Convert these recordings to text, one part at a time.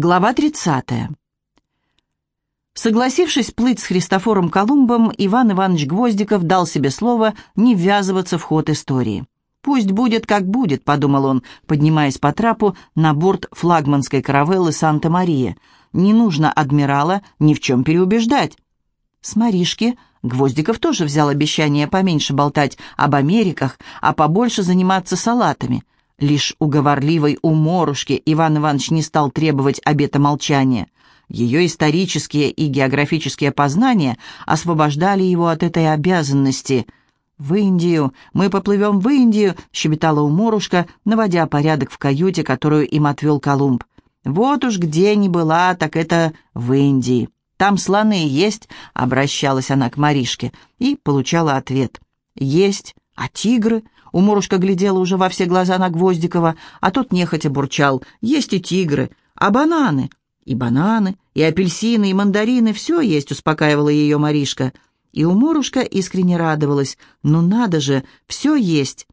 Глава 30. Согласившись плыть с Христофором Колумбом, Иван Иванович Гвоздиков дал себе слово не ввязываться в ход истории. «Пусть будет, как будет», — подумал он, поднимаясь по трапу на борт флагманской каравеллы «Санта-Мария». «Не нужно адмирала ни в чем переубеждать». С Маришки Гвоздиков тоже взял обещание поменьше болтать об Америках, а побольше заниматься салатами — Лишь уговорливой уморушке Иван Иванович не стал требовать обета молчания. Ее исторические и географические познания освобождали его от этой обязанности. «В Индию! Мы поплывем в Индию!» — щебетала уморушка, наводя порядок в каюте, которую им отвел Колумб. «Вот уж где не была, так это в Индии. Там слоны есть?» — обращалась она к Маришке и получала ответ. «Есть. А тигры?» Уморушка глядела уже во все глаза на Гвоздикова, а тот нехотя бурчал. «Есть и тигры, а бананы?» «И бананы, и апельсины, и мандарины, все есть», — успокаивала ее Маришка. И Уморушка искренне радовалась. «Ну надо же, все есть».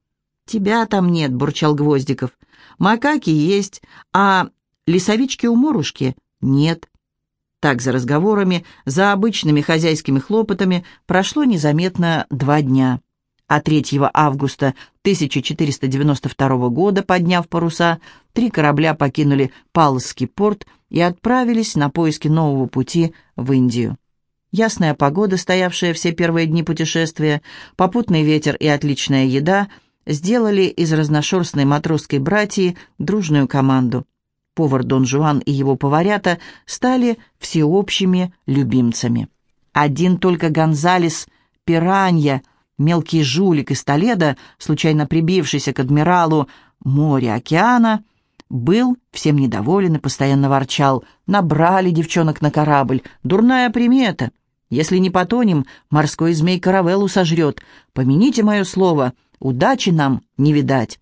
«Тебя там нет», — бурчал Гвоздиков. «Макаки есть, а лесовички-уморушки нет». Так за разговорами, за обычными хозяйскими хлопотами прошло незаметно два дня а 3 августа 1492 года, подняв паруса, три корабля покинули Палсский порт и отправились на поиски нового пути в Индию. Ясная погода, стоявшая все первые дни путешествия, попутный ветер и отличная еда сделали из разношерстной матросской братьи дружную команду. Повар Дон Жуан и его поварята стали всеобщими любимцами. Один только Гонзалес Пиранья – Мелкий жулик из Толеда, случайно прибившийся к адмиралу моря-океана, был всем недоволен и постоянно ворчал. «Набрали девчонок на корабль. Дурная примета. Если не потонем, морской змей каравеллу сожрет. Помяните мое слово, удачи нам не видать».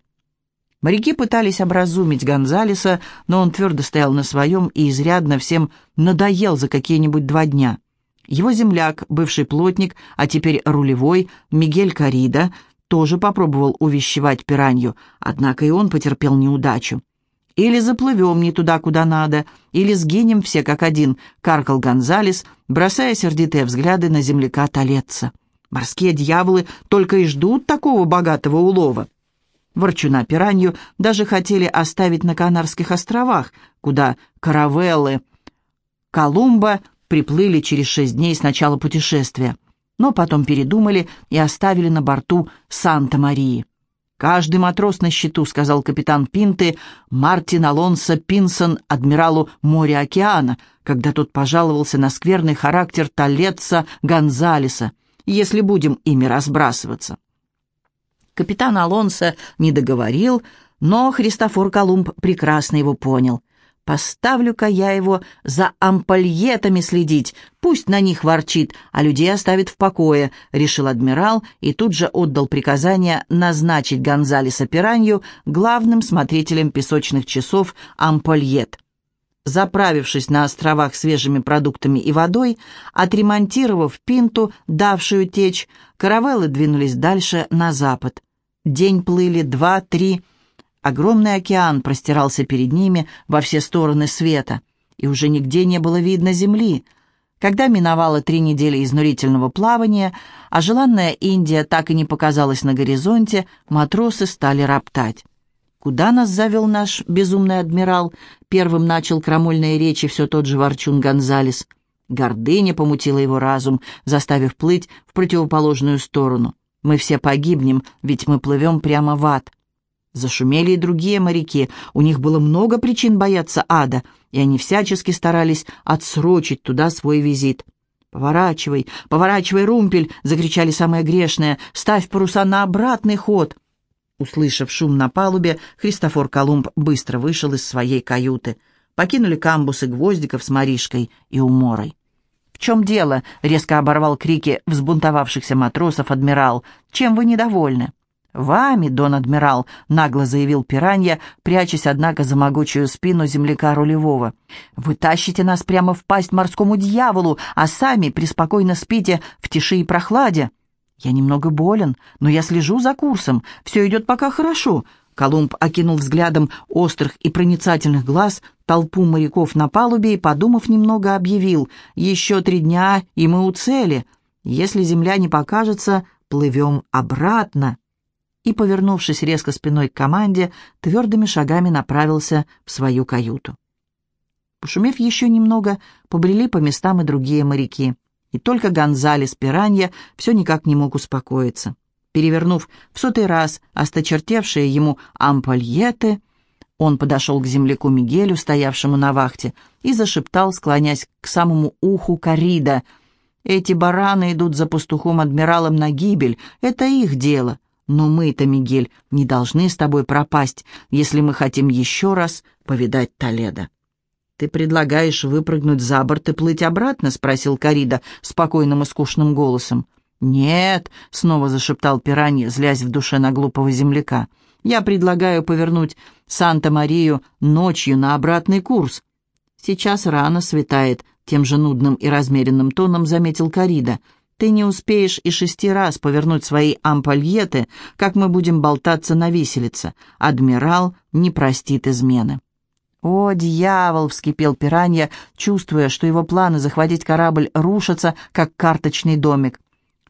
Моряки пытались образумить Гонзалеса, но он твердо стоял на своем и изрядно всем надоел за какие-нибудь два дня. Его земляк, бывший плотник, а теперь рулевой, Мигель Карида, тоже попробовал увещевать пиранью, однако и он потерпел неудачу. «Или заплывем не туда, куда надо, или сгинем все как один», — каркал Гонзалес, бросая сердитые взгляды на земляка Толетца. «Морские дьяволы только и ждут такого богатого улова». Ворчуна пиранью даже хотели оставить на Канарских островах, куда каравеллы Колумба приплыли через шесть дней с начала путешествия, но потом передумали и оставили на борту Санта-Марии. «Каждый матрос на счету», — сказал капитан Пинты Мартин Алонсо Пинсон адмиралу моря-океана, когда тот пожаловался на скверный характер Толетца Гонзалеса, если будем ими разбрасываться. Капитан Алонсо не договорил, но Христофор Колумб прекрасно его понял — Поставлю-ка я его за ампольетами следить, пусть на них ворчит, а людей оставит в покое», — решил адмирал и тут же отдал приказание назначить Гонзалеса Пиранью главным смотрителем песочных часов ампольет. Заправившись на островах свежими продуктами и водой, отремонтировав пинту, давшую течь, каравеллы двинулись дальше на запад. День плыли два-три Огромный океан простирался перед ними во все стороны света, и уже нигде не было видно земли. Когда миновало три недели изнурительного плавания, а желанная Индия так и не показалась на горизонте, матросы стали роптать. «Куда нас завел наш безумный адмирал?» Первым начал крамольные речи все тот же Ворчун Гонзалес. Гордыня помутила его разум, заставив плыть в противоположную сторону. «Мы все погибнем, ведь мы плывем прямо в ад». Зашумели и другие моряки. У них было много причин бояться ада, и они всячески старались отсрочить туда свой визит. «Поворачивай, поворачивай, румпель!» — закричали самые грешные. «Ставь паруса на обратный ход!» Услышав шум на палубе, Христофор Колумб быстро вышел из своей каюты. Покинули камбусы Гвоздиков с Маришкой и Уморой. «В чем дело?» — резко оборвал крики взбунтовавшихся матросов адмирал. «Чем вы недовольны?» «Вами, дон адмирал», — нагло заявил пиранья, прячась, однако, за могучую спину земляка рулевого. «Вы тащите нас прямо в пасть морскому дьяволу, а сами преспокойно спите в тиши и прохладе». «Я немного болен, но я слежу за курсом. Все идет пока хорошо. Колумб окинул взглядом острых и проницательных глаз толпу моряков на палубе и, подумав немного, объявил «Еще три дня, и мы у цели. Если земля не покажется, плывем обратно». И, повернувшись резко спиной к команде, твердыми шагами направился в свою каюту. Пошумев еще немного, побрели по местам и другие моряки. И только Гонзалес Пиранья все никак не мог успокоиться. Перевернув в сотый раз осточертевшие ему ампольеты, он подошел к земляку Мигелю, стоявшему на вахте, и зашептал, склонясь к самому уху Карида. «Эти бараны идут за пастухом-адмиралом на гибель. Это их дело. Но мы-то, Мигель, не должны с тобой пропасть, если мы хотим еще раз повидать Толедо». «Ты предлагаешь выпрыгнуть за борт и плыть обратно?» — спросил Карида спокойным и скучным голосом. «Нет», — снова зашептал пиранья, злясь в душе на глупого земляка, «я предлагаю повернуть Санта-Марию ночью на обратный курс». «Сейчас рано светает», — тем же нудным и размеренным тоном заметил Карида. «Ты не успеешь и шести раз повернуть свои ампальеты, как мы будем болтаться на виселице. Адмирал не простит измены». «О, дьявол!» — вскипел пиранья, чувствуя, что его планы захватить корабль рушатся, как карточный домик.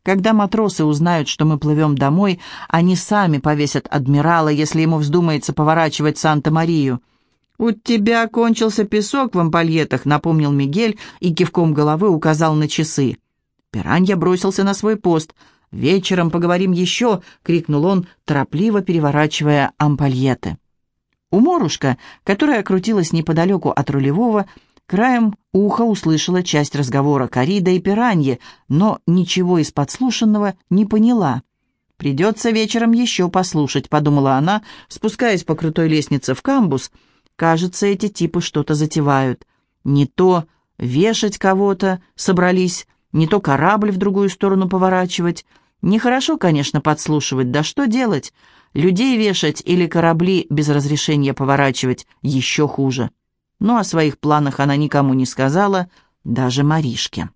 Когда матросы узнают, что мы плывем домой, они сами повесят адмирала, если ему вздумается поворачивать Санта-Марию. «У тебя кончился песок в ампальетах», — напомнил Мигель и кивком головы указал на часы. Пиранья бросился на свой пост. «Вечером поговорим еще!» — крикнул он, торопливо переворачивая ампальеты. У Морушка, которая крутилась неподалеку от рулевого, — Краем уха услышала часть разговора Карида и Пираньи, но ничего из подслушанного не поняла. «Придется вечером еще послушать», — подумала она, спускаясь по крутой лестнице в камбус. «Кажется, эти типы что-то затевают. Не то вешать кого-то собрались, не то корабль в другую сторону поворачивать. Нехорошо, конечно, подслушивать, да что делать? Людей вешать или корабли без разрешения поворачивать еще хуже» но о своих планах она никому не сказала, даже Маришке.